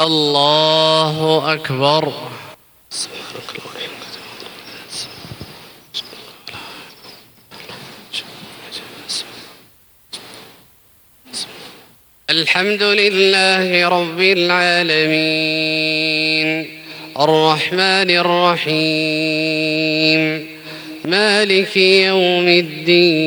الله أكبر. الحمد لله رب العالمين. الرحمن الرحيم. مالك يوم الدين.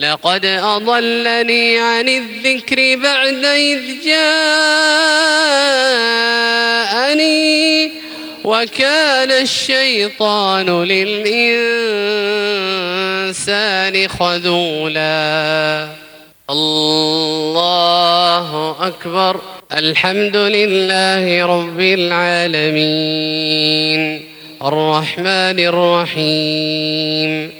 لقد أضلني عن الذكر بعد إذ جاءني وكان الشيطان للإنسان خذولا. الله أكبر. الحمد لله رب العالمين. الرحمن الرحيم.